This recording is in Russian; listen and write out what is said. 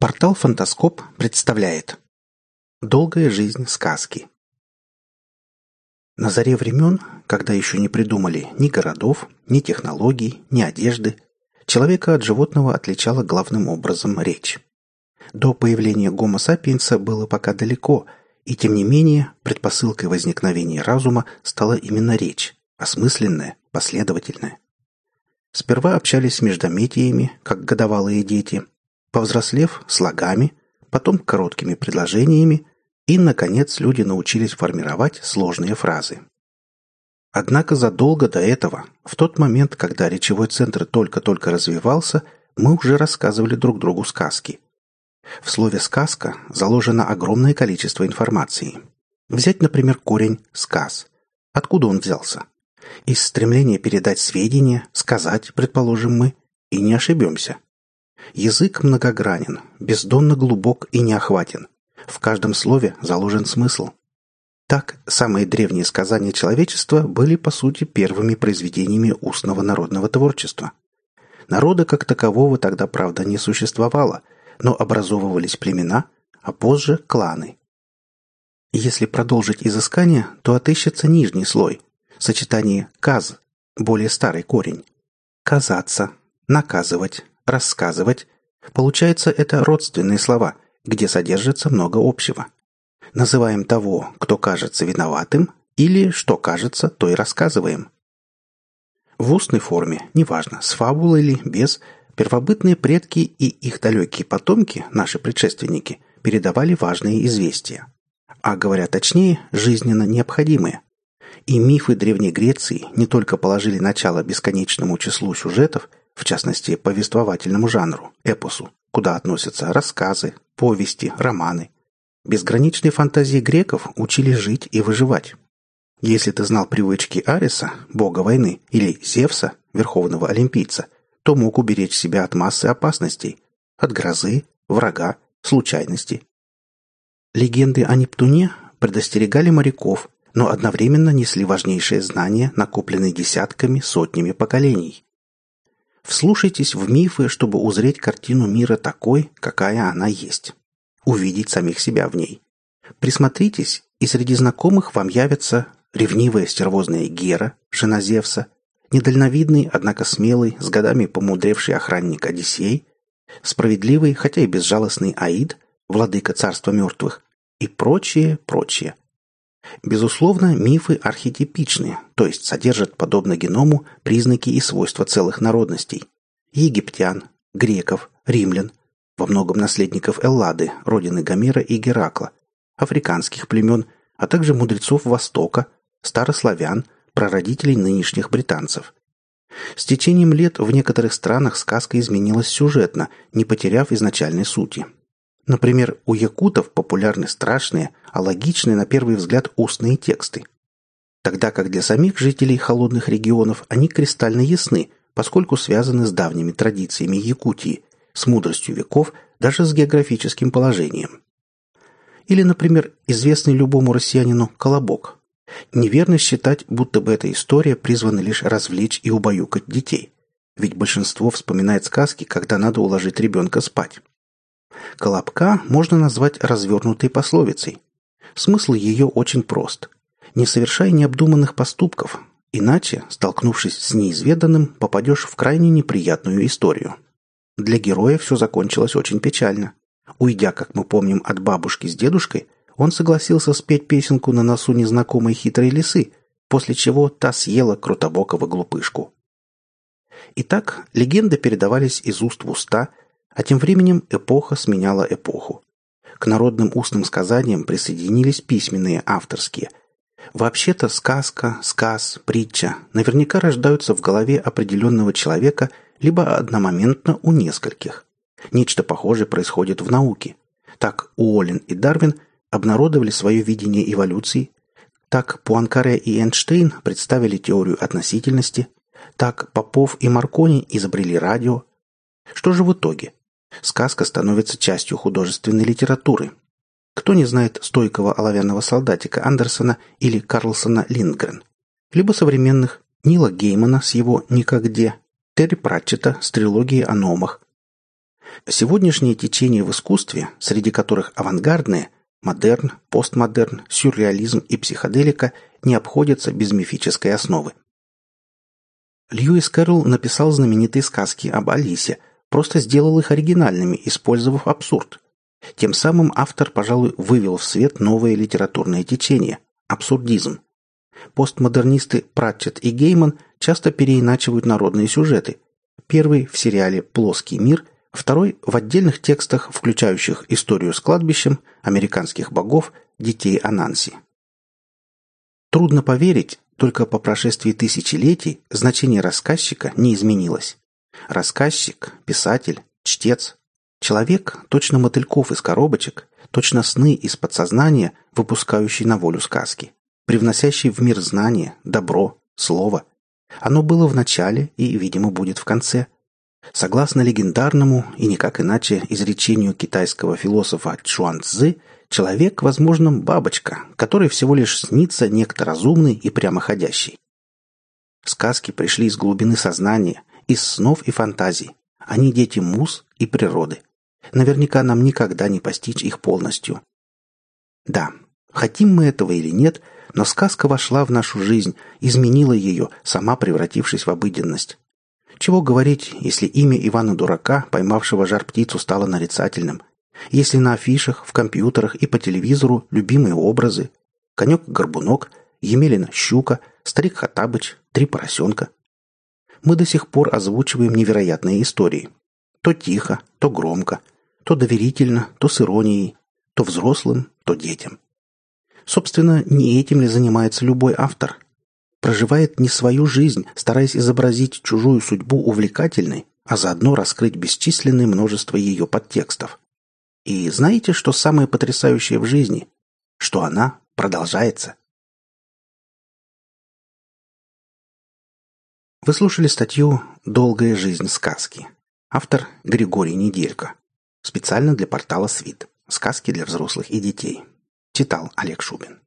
Портал «Фантаскоп» представляет Долгая жизнь сказки На заре времен, когда еще не придумали ни городов, ни технологий, ни одежды, человека от животного отличала главным образом речь. До появления гомо сапиенса было пока далеко, и тем не менее предпосылкой возникновения разума стала именно речь, осмысленная, последовательная. Сперва общались междометиями, как годовалые дети, повзрослев – слогами, потом короткими предложениями, и, наконец, люди научились формировать сложные фразы. Однако задолго до этого, в тот момент, когда речевой центр только-только развивался, мы уже рассказывали друг другу сказки. В слове «сказка» заложено огромное количество информации. Взять, например, корень «сказ». Откуда он взялся? Из стремления передать сведения, сказать, предположим мы, и не ошибемся – Язык многогранен, бездонно глубок и неохватен. В каждом слове заложен смысл. Так, самые древние сказания человечества были, по сути, первыми произведениями устного народного творчества. Народа как такового тогда, правда, не существовало, но образовывались племена, а позже – кланы. Если продолжить изыскание, то отыщется нижний слой – сочетание «каз» – более старый корень, «казаться», «наказывать», рассказывать. Получается, это родственные слова, где содержится много общего. Называем того, кто кажется виноватым, или что кажется, то и рассказываем. В устной форме, неважно, с фабулой или без, первобытные предки и их далекие потомки, наши предшественники, передавали важные известия. А говоря точнее, жизненно необходимые. И мифы Древней Греции не только положили начало бесконечному числу сюжетов, в частности, повествовательному жанру, эпосу, куда относятся рассказы, повести, романы. Безграничные фантазии греков учили жить и выживать. Если ты знал привычки Ариса, бога войны, или Зевса, верховного олимпийца, то мог уберечь себя от массы опасностей, от грозы, врага, случайностей. Легенды о Нептуне предостерегали моряков, но одновременно несли важнейшие знания, накопленные десятками, сотнями поколений. Вслушайтесь в мифы, чтобы узреть картину мира такой, какая она есть. Увидеть самих себя в ней. Присмотритесь, и среди знакомых вам явятся ревнивая стервозная Гера, жена Зевса, недальновидный, однако смелый, с годами помудревший охранник Одиссей, справедливый, хотя и безжалостный Аид, владыка царства мертвых, и прочее, прочее. Безусловно, мифы архетипичны, то есть содержат, подобно геному, признаки и свойства целых народностей. Египтян, греков, римлян, во многом наследников Эллады, родины Гомера и Геракла, африканских племен, а также мудрецов Востока, старославян, прародителей нынешних британцев. С течением лет в некоторых странах сказка изменилась сюжетно, не потеряв изначальной сути – Например, у якутов популярны страшные, а логичные на первый взгляд устные тексты. Тогда как для самих жителей холодных регионов они кристально ясны, поскольку связаны с давними традициями Якутии, с мудростью веков, даже с географическим положением. Или, например, известный любому россиянину «Колобок». Неверно считать, будто бы эта история призвана лишь развлечь и убаюкать детей. Ведь большинство вспоминает сказки, когда надо уложить ребенка спать. Колобка можно назвать развернутой пословицей. Смысл ее очень прост. Не совершай необдуманных поступков, иначе, столкнувшись с неизведанным, попадешь в крайне неприятную историю. Для героя все закончилось очень печально. Уйдя, как мы помним, от бабушки с дедушкой, он согласился спеть песенку на носу незнакомой хитрой лисы, после чего та съела крутобокого глупышку. Итак, легенды передавались из уст в уста, а тем временем эпоха сменяла эпоху. К народным устным сказаниям присоединились письменные авторские. Вообще-то сказка, сказ, притча наверняка рождаются в голове определенного человека либо одномоментно у нескольких. Нечто похожее происходит в науке. Так Уоллен и Дарвин обнародовали свое видение эволюции, так Пуанкаре и Эйнштейн представили теорию относительности, так Попов и Маркони изобрели радио. Что же в итоге? Сказка становится частью художественной литературы. Кто не знает стойкого оловянного солдатика Андерсона или Карлсона Линдгрен? Либо современных Нила Геймана с его «Никогде», Терри Пратчета с трилогией о номах. Сегодняшние течения в искусстве, среди которых авангардные, модерн, постмодерн, сюрреализм и психоделика, не обходятся без мифической основы. Льюис Кэрролл написал знаменитые сказки об Алисе, просто сделал их оригинальными, использовав абсурд. Тем самым автор, пожалуй, вывел в свет новое литературное течение – абсурдизм. Постмодернисты Пратчет и Гейман часто переиначивают народные сюжеты. Первый в сериале «Плоский мир», второй в отдельных текстах, включающих историю с кладбищем, американских богов, детей Ананси. Трудно поверить, только по прошествии тысячелетий значение рассказчика не изменилось. Рассказчик, писатель, чтец, человек, точно мотыльков из коробочек, точно сны из подсознания, выпускающий на волю сказки привносящий в мир знания, добро, слово. Оно было в начале и, видимо, будет в конце. Согласно легендарному и никак иначе изречению китайского философа Чуан Цзы, человек, возможно, бабочка, которой всего лишь снится некто разумный и прямоходящий. Сказки пришли из глубины сознания, из снов и фантазий. Они дети муз и природы. Наверняка нам никогда не постичь их полностью. Да, хотим мы этого или нет, но сказка вошла в нашу жизнь, изменила ее, сама превратившись в обыденность. Чего говорить, если имя Ивана Дурака, поймавшего жар-птицу, стало нарицательным? Если на афишах, в компьютерах и по телевизору любимые образы? Конек-горбунок, Емелина-щука, старик Хатабыч, три поросенка. Мы до сих пор озвучиваем невероятные истории. То тихо, то громко, то доверительно, то с иронией, то взрослым, то детям. Собственно, не этим ли занимается любой автор? Проживает не свою жизнь, стараясь изобразить чужую судьбу увлекательной, а заодно раскрыть бесчисленное множество ее подтекстов. И знаете, что самое потрясающее в жизни? Что она продолжается. Вы слушали статью «Долгая жизнь сказки». Автор Григорий Неделько. Специально для портала «Свит». Сказки для взрослых и детей. Читал Олег Шубин.